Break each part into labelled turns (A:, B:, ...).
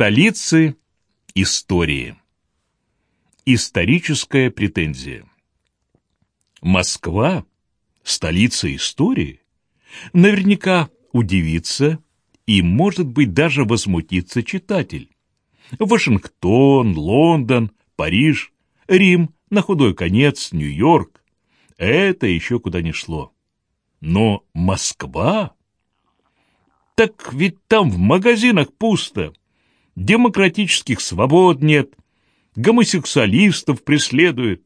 A: Столицы истории. Историческая претензия. Москва – столица истории? Наверняка удивится и, может быть, даже возмутится читатель. Вашингтон, Лондон, Париж, Рим, на худой конец, Нью-Йорк – это еще куда ни шло. Но Москва? Так ведь там в магазинах пусто, демократических свобод нет, гомосексуалистов преследуют,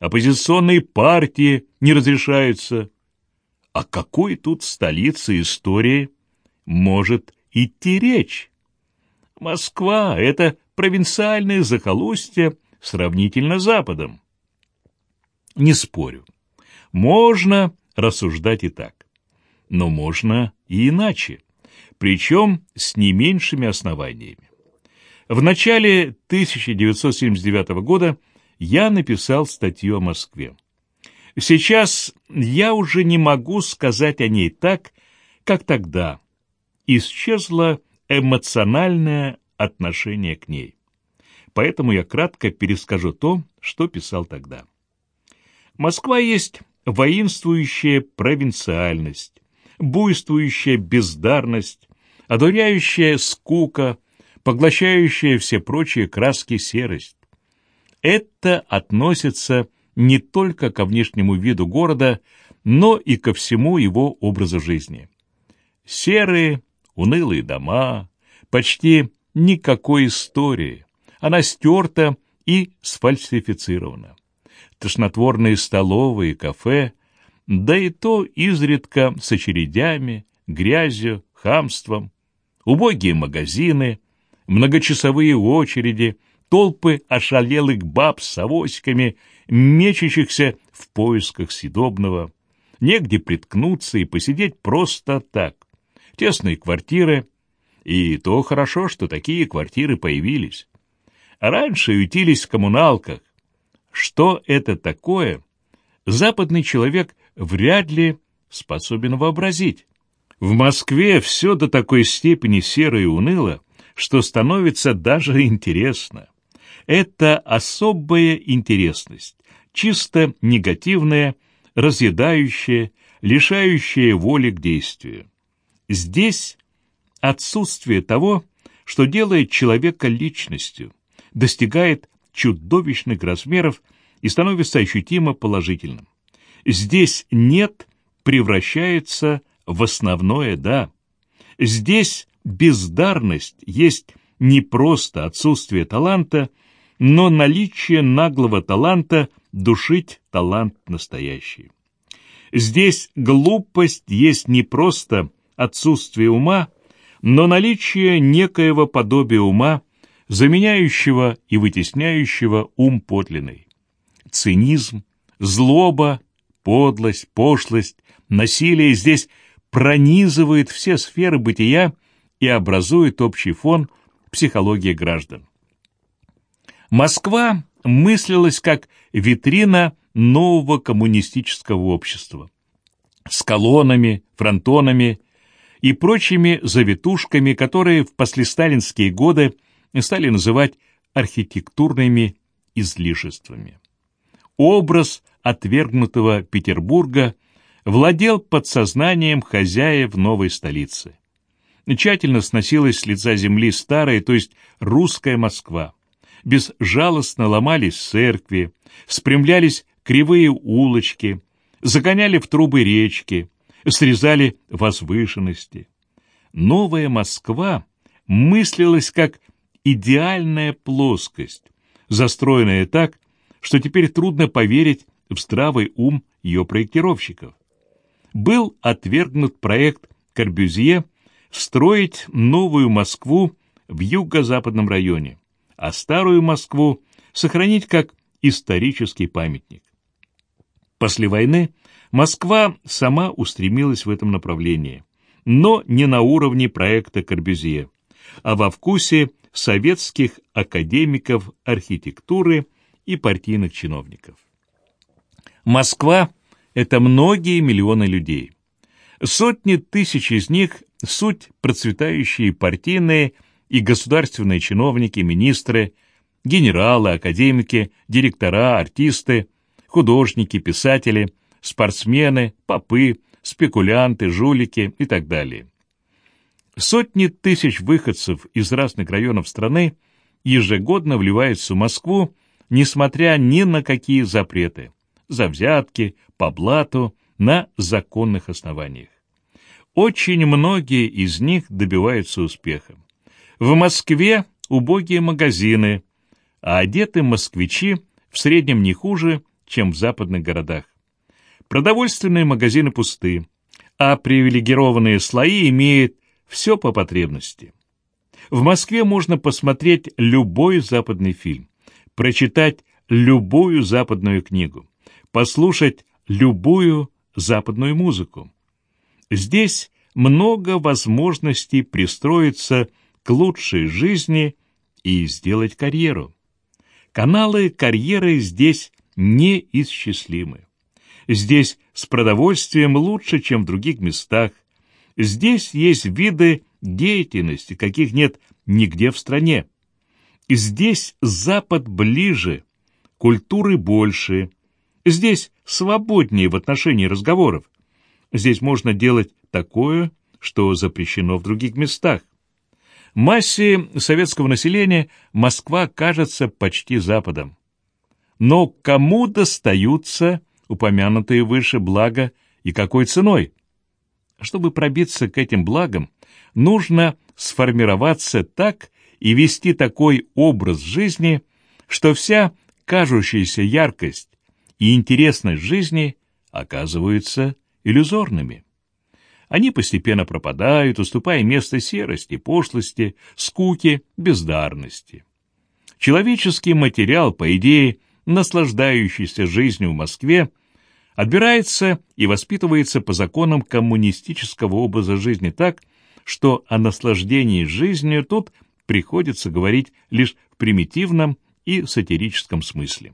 A: оппозиционные партии не разрешаются. О какой тут столице истории может идти речь? Москва — это провинциальное захолустье сравнительно Западом. Не спорю. Можно рассуждать и так. Но можно и иначе, причем с не меньшими основаниями. В начале 1979 года я написал статью о Москве. Сейчас я уже не могу сказать о ней так, как тогда. Исчезло эмоциональное отношение к ней. Поэтому я кратко перескажу то, что писал тогда. Москва есть воинствующая провинциальность, буйствующая бездарность, одуряющая скука, поглощающая все прочие краски серость. Это относится не только ко внешнему виду города, но и ко всему его образу жизни. Серые, унылые дома, почти никакой истории. Она стерта и сфальсифицирована. Тошнотворные столовые, кафе, да и то изредка с очередями, грязью, хамством, убогие магазины, многочасовые очереди, толпы ошалелых баб с авоськами, мечущихся в поисках съедобного. Негде приткнуться и посидеть просто так. Тесные квартиры, и то хорошо, что такие квартиры появились. А раньше ютились в коммуналках. Что это такое, западный человек вряд ли способен вообразить. В Москве все до такой степени серо и уныло, что становится даже интересно. Это особая интересность, чисто негативная, разъедающая, лишающая воли к действию. Здесь отсутствие того, что делает человека личностью, достигает чудовищных размеров и становится ощутимо положительным. Здесь «нет» превращается в основное «да». Здесь бездарность есть не просто отсутствие таланта, но наличие наглого таланта душить талант настоящий. Здесь глупость есть не просто отсутствие ума, но наличие некоего подобия ума, заменяющего и вытесняющего ум подлинный. Цинизм, злоба, подлость, пошлость, насилие здесь пронизывает все сферы бытия и образует общий фон психологии граждан. Москва мыслилась как витрина нового коммунистического общества с колоннами, фронтонами и прочими завитушками, которые в послесталинские годы стали называть архитектурными излишествами. Образ отвергнутого Петербурга владел подсознанием хозяев новой столицы. Тщательно сносилась с лица земли старая, то есть русская Москва. Безжалостно ломались церкви, спрямлялись кривые улочки, загоняли в трубы речки, срезали возвышенности. Новая Москва мыслилась как идеальная плоскость, застроенная так, что теперь трудно поверить в здравый ум ее проектировщиков. Был отвергнут проект Корбюзье строить новую Москву в юго-западном районе, а старую Москву сохранить как исторический памятник. После войны Москва сама устремилась в этом направлении, но не на уровне проекта Корбюзье, а во вкусе советских академиков архитектуры и партийных чиновников. Москва — это многие миллионы людей. Сотни тысяч из них — суть процветающие партийные и государственные чиновники, министры, генералы, академики, директора, артисты, художники, писатели, спортсмены, попы, спекулянты, жулики и так далее. Сотни тысяч выходцев из разных районов страны ежегодно вливаются в Москву, несмотря ни на какие запреты, за взятки, по блату, на законных основаниях. Очень многие из них добиваются успеха. В Москве убогие магазины, а одеты москвичи в среднем не хуже, чем в западных городах. Продовольственные магазины пусты, а привилегированные слои имеют все по потребности. В Москве можно посмотреть любой западный фильм, прочитать любую западную книгу, послушать любую западную музыку. Здесь много возможностей пристроиться к лучшей жизни и сделать карьеру. Каналы карьеры здесь неисчислимы. Здесь с продовольствием лучше, чем в других местах. Здесь есть виды деятельности, каких нет нигде в стране. Здесь Запад ближе, культуры больше. Здесь свободнее в отношении разговоров. Здесь можно делать такое, что запрещено в других местах. Массе советского населения Москва кажется почти Западом. Но кому достаются упомянутые выше блага и какой ценой? Чтобы пробиться к этим благам, нужно сформироваться так и вести такой образ жизни, что вся кажущаяся яркость и интересность жизни оказываются иллюзорными. Они постепенно пропадают, уступая место серости, пошлости, скуке, бездарности. Человеческий материал, по идее, наслаждающийся жизнью в Москве, отбирается и воспитывается по законам коммунистического образа жизни так, что о наслаждении жизнью тут приходится говорить лишь в примитивном и сатирическом смысле.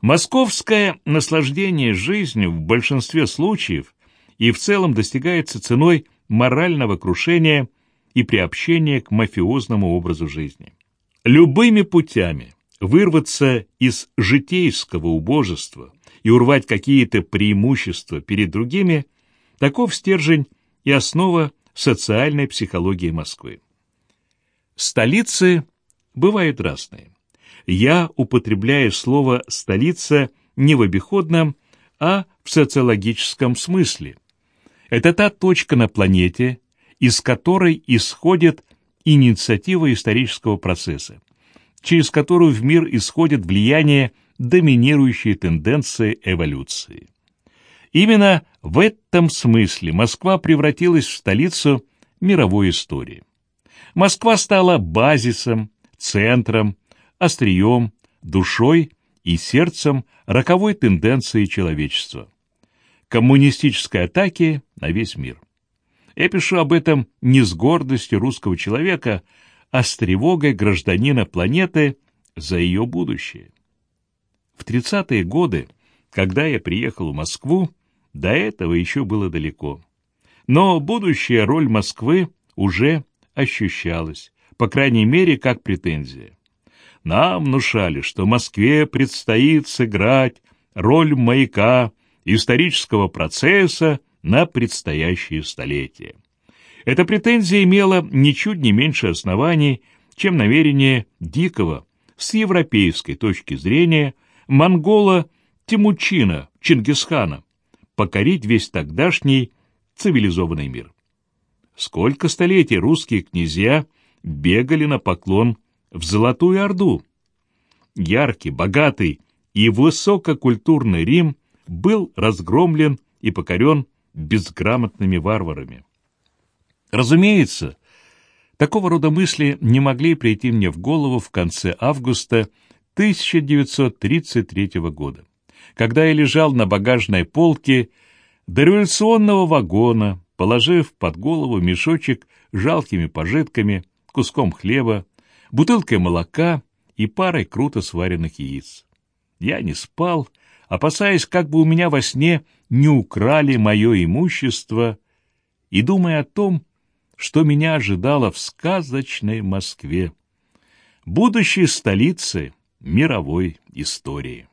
A: Московское наслаждение жизнью в большинстве случаев и в целом достигается ценой морального крушения и приобщения к мафиозному образу жизни. Любыми путями вырваться из житейского убожества и урвать какие-то преимущества перед другими – таков стержень и основа социальной психологии Москвы. Столицы бывают разные. Я употребляю слово «столица» не в обиходном, а в социологическом смысле. Это та точка на планете, из которой исходит инициатива исторического процесса, через которую в мир исходит влияние доминирующей тенденции эволюции. Именно в этом смысле Москва превратилась в столицу мировой истории. Москва стала базисом, центром, острием, душой и сердцем роковой тенденции человечества. Коммунистической атаки на весь мир. Я пишу об этом не с гордостью русского человека, а с тревогой гражданина планеты за ее будущее. В 30-е годы, когда я приехал в Москву, до этого еще было далеко. Но будущая роль Москвы уже ощущалось, по крайней мере, как претензия. Нам внушали, что Москве предстоит сыграть роль маяка исторического процесса на предстоящие столетия. Эта претензия имела ничуть не меньше оснований, чем намерение Дикого с европейской точки зрения монгола Тимучина Чингисхана покорить весь тогдашний цивилизованный мир. Сколько столетий русские князья бегали на поклон в Золотую Орду. Яркий, богатый и высококультурный Рим был разгромлен и покорен безграмотными варварами. Разумеется, такого рода мысли не могли прийти мне в голову в конце августа 1933 года, когда я лежал на багажной полке дореволюционного вагона, положив под голову мешочек жалкими пожитками, куском хлеба, бутылкой молока и парой круто сваренных яиц. Я не спал, опасаясь, как бы у меня во сне не украли мое имущество, и думая о том, что меня ожидало в сказочной Москве, будущей столице мировой истории.